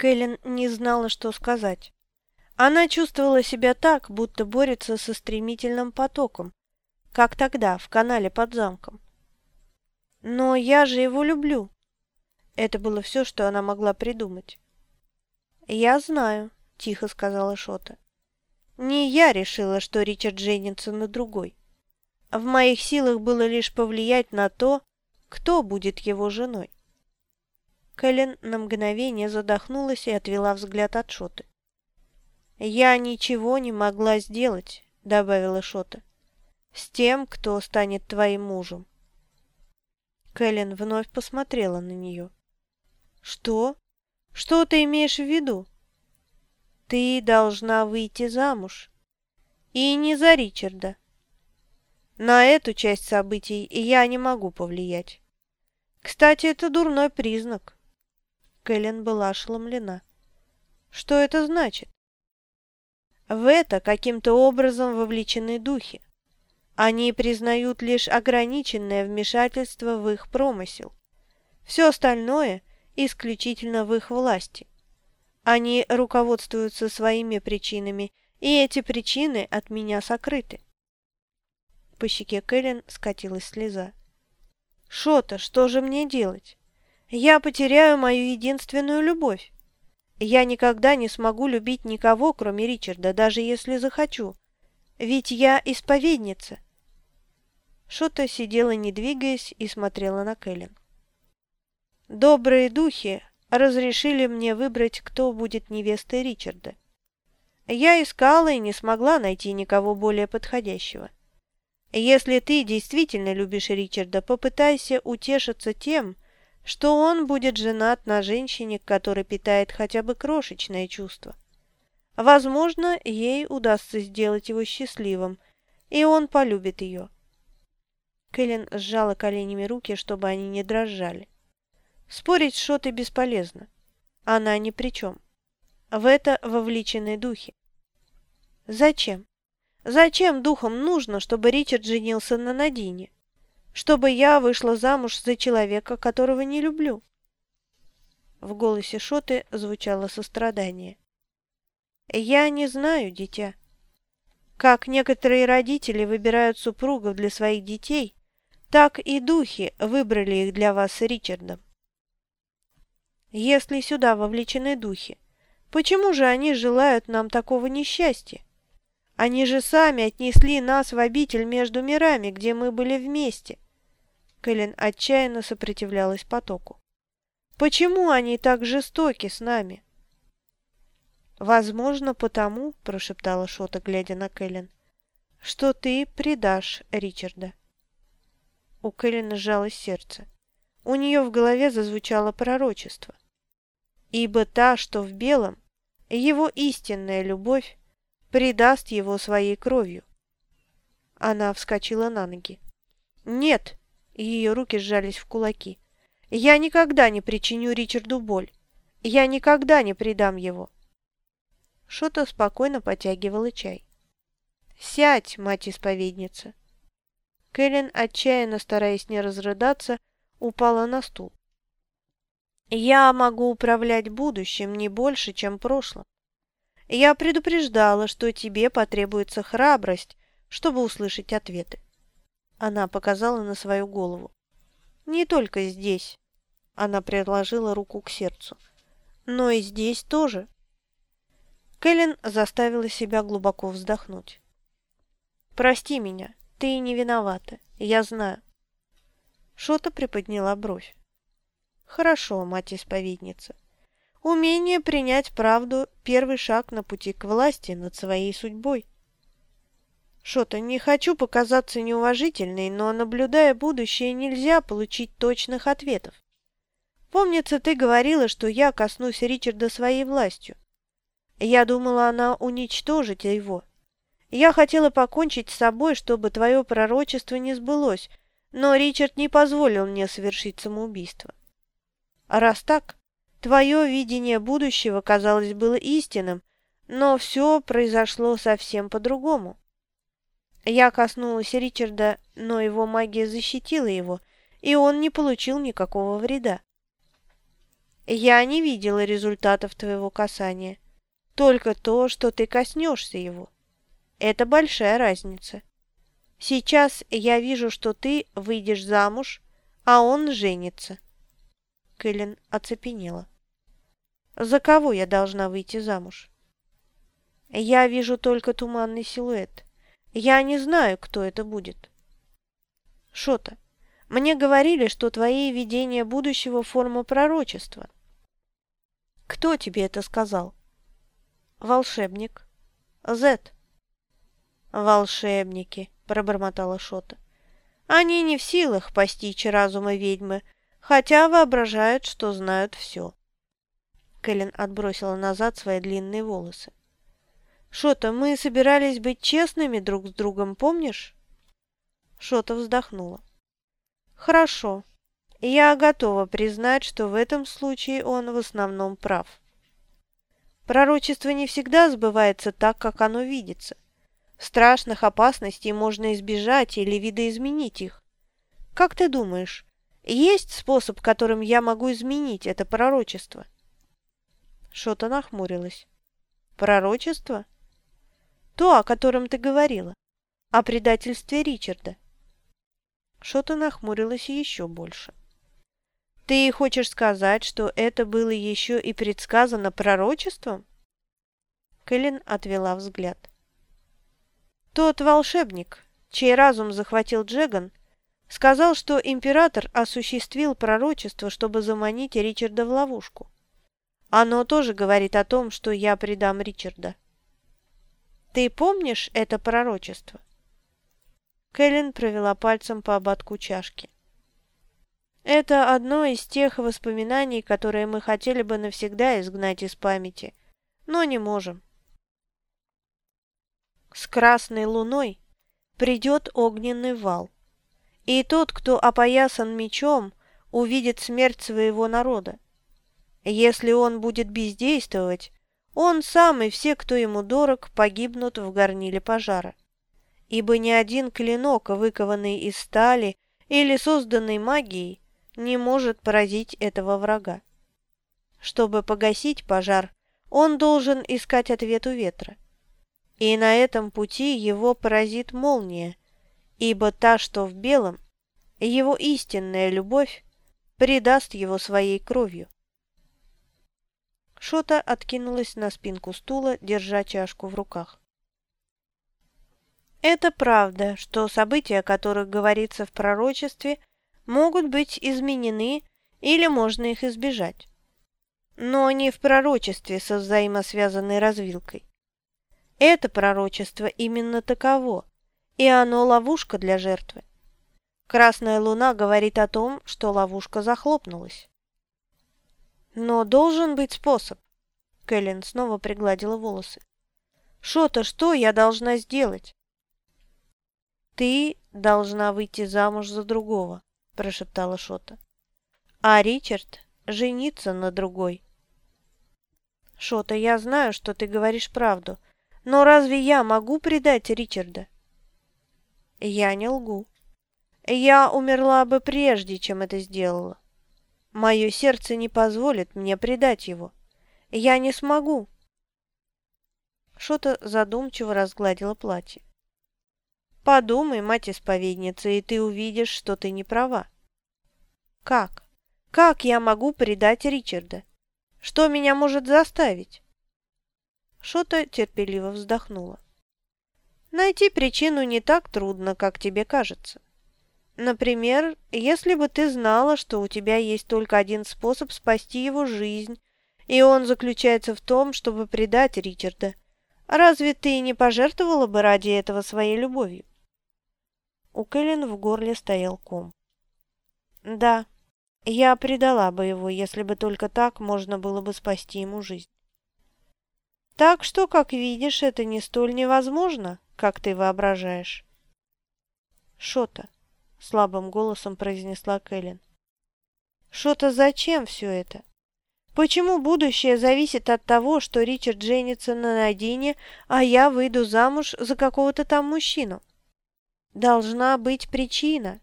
Кэлен не знала, что сказать. Она чувствовала себя так, будто борется со стремительным потоком, как тогда, в канале под замком. «Но я же его люблю!» Это было все, что она могла придумать. «Я знаю», — тихо сказала Шота. «Не я решила, что Ричард женится на другой. В моих силах было лишь повлиять на то, кто будет его женой». Кэлен на мгновение задохнулась и отвела взгляд от Шоты. «Я ничего не могла сделать», — добавила Шота, — «с тем, кто станет твоим мужем». Кэлен вновь посмотрела на нее. «Что? Что ты имеешь в виду?» «Ты должна выйти замуж. И не за Ричарда. На эту часть событий я не могу повлиять. Кстати, это дурной признак». Кэлен была ошеломлена. «Что это значит?» В это каким-то образом вовлечены духи. Они признают лишь ограниченное вмешательство в их промысел. Все остальное исключительно в их власти. Они руководствуются своими причинами, и эти причины от меня сокрыты. По щеке Кэлен скатилась слеза. «Шота, что же мне делать? Я потеряю мою единственную любовь. Я никогда не смогу любить никого, кроме Ричарда, даже если захочу. Ведь я исповедница. Шота сидела, не двигаясь, и смотрела на Кэлен. Добрые духи разрешили мне выбрать, кто будет невестой Ричарда. Я искала и не смогла найти никого более подходящего. Если ты действительно любишь Ричарда, попытайся утешиться тем, что он будет женат на женщине, которая питает хотя бы крошечное чувство. Возможно, ей удастся сделать его счастливым, и он полюбит ее. Кэлен сжала коленями руки, чтобы они не дрожали. Спорить с Шотой бесполезно. Она ни при чем. В это вовлечены духи. Зачем? Зачем духам нужно, чтобы Ричард женился на Надине? Чтобы я вышла замуж за человека, которого не люблю. В голосе Шоты звучало сострадание. «Я не знаю, дитя. Как некоторые родители выбирают супругов для своих детей, так и духи выбрали их для вас с Ричардом. Если сюда вовлечены духи, почему же они желают нам такого несчастья? Они же сами отнесли нас в обитель между мирами, где мы были вместе. Кэлен отчаянно сопротивлялась потоку. Почему они так жестоки с нами? Возможно, потому, прошептала Шота, глядя на Кэлен, что ты предашь Ричарда. У Кэлен сжалось сердце. У нее в голове зазвучало пророчество. Ибо та, что в белом, его истинная любовь, предаст его своей кровью. Она вскочила на ноги. «Нет!» ее руки сжались в кулаки. «Я никогда не причиню Ричарду боль. Я никогда не предам его». Шота спокойно потягивала чай. «Сядь, мать-исповедница!» Кэлен, отчаянно стараясь не разрыдаться, упала на стул. «Я могу управлять будущим не больше, чем прошлым. Я предупреждала, что тебе потребуется храбрость, чтобы услышать ответы. Она показала на свою голову. Не только здесь. Она приложила руку к сердцу. Но и здесь тоже. Кэлен заставила себя глубоко вздохнуть. «Прости меня, ты не виновата, я знаю». Шота приподняла бровь. «Хорошо, мать-исповедница. Умение принять правду – первый шаг на пути к власти над своей судьбой. Шота, не хочу показаться неуважительной, но, наблюдая будущее, нельзя получить точных ответов. Помнится, ты говорила, что я коснусь Ричарда своей властью. Я думала, она уничтожит его. Я хотела покончить с собой, чтобы твое пророчество не сбылось, но Ричард не позволил мне совершить самоубийство. А раз так, Твое видение будущего, казалось, было истинным, но все произошло совсем по-другому. Я коснулась Ричарда, но его магия защитила его, и он не получил никакого вреда. Я не видела результатов твоего касания. Только то, что ты коснешься его. Это большая разница. Сейчас я вижу, что ты выйдешь замуж, а он женится. Кэлен оцепенела. За кого я должна выйти замуж? Я вижу только туманный силуэт. Я не знаю, кто это будет. Шота, мне говорили, что твои видения будущего – форма пророчества. Кто тебе это сказал? Волшебник. Зет. Волшебники, пробормотала Шота. Они не в силах постичь разума ведьмы, хотя воображают, что знают все. Кэлен отбросила назад свои длинные волосы. «Шота, мы собирались быть честными друг с другом, помнишь?» Шота вздохнула. «Хорошо. Я готова признать, что в этом случае он в основном прав. Пророчество не всегда сбывается так, как оно видится. Страшных опасностей можно избежать или видоизменить их. Как ты думаешь, есть способ, которым я могу изменить это пророчество?» Шота нахмурилась. «Пророчество?» То, о котором ты говорила. О предательстве Ричарда. Шота нахмурилась еще больше. Ты хочешь сказать, что это было еще и предсказано пророчеством? Кэлен отвела взгляд. Тот волшебник, чей разум захватил Джеган, сказал, что император осуществил пророчество, чтобы заманить Ричарда в ловушку. Оно тоже говорит о том, что я предам Ричарда. Ты помнишь это пророчество?» Кэлен провела пальцем по ободку чашки. «Это одно из тех воспоминаний, которые мы хотели бы навсегда изгнать из памяти, но не можем. С красной луной придет огненный вал, и тот, кто опоясан мечом, увидит смерть своего народа. Если он будет бездействовать, он сам и все, кто ему дорог, погибнут в горниле пожара. Ибо ни один клинок, выкованный из стали или созданный магией, не может поразить этого врага. Чтобы погасить пожар, он должен искать ответ у ветра. И на этом пути его поразит молния, ибо та, что в белом, его истинная любовь, предаст его своей кровью. Шота откинулась на спинку стула, держа чашку в руках. Это правда, что события, о которых говорится в пророчестве, могут быть изменены или можно их избежать. Но не в пророчестве со взаимосвязанной развилкой. Это пророчество именно таково, и оно ловушка для жертвы. Красная луна говорит о том, что ловушка захлопнулась. Но должен быть способ. Кэлен снова пригладила волосы. Что-то, что я должна сделать? Ты должна выйти замуж за другого, прошептала Шота. А Ричард жениться на другой. Шота, я знаю, что ты говоришь правду, но разве я могу предать Ричарда? Я не лгу. Я умерла бы прежде, чем это сделала. Мое сердце не позволит мне предать его. Я не смогу. Шота задумчиво разгладила платье. Подумай, мать-исповедница, и ты увидишь, что ты не права. Как? Как я могу предать Ричарда? Что меня может заставить? Шота терпеливо вздохнула. Найти причину не так трудно, как тебе кажется. Например, если бы ты знала, что у тебя есть только один способ спасти его жизнь, и он заключается в том, чтобы предать Ричарда, разве ты не пожертвовала бы ради этого своей любовью? У Кэлен в горле стоял ком. Да, я предала бы его, если бы только так можно было бы спасти ему жизнь. Так что, как видишь, это не столь невозможно, как ты воображаешь. Шота слабым голосом произнесла Кэлен. Что-то зачем все это? Почему будущее зависит от того, что Ричард женится на Надине, а я выйду замуж за какого-то там мужчину? Должна быть причина.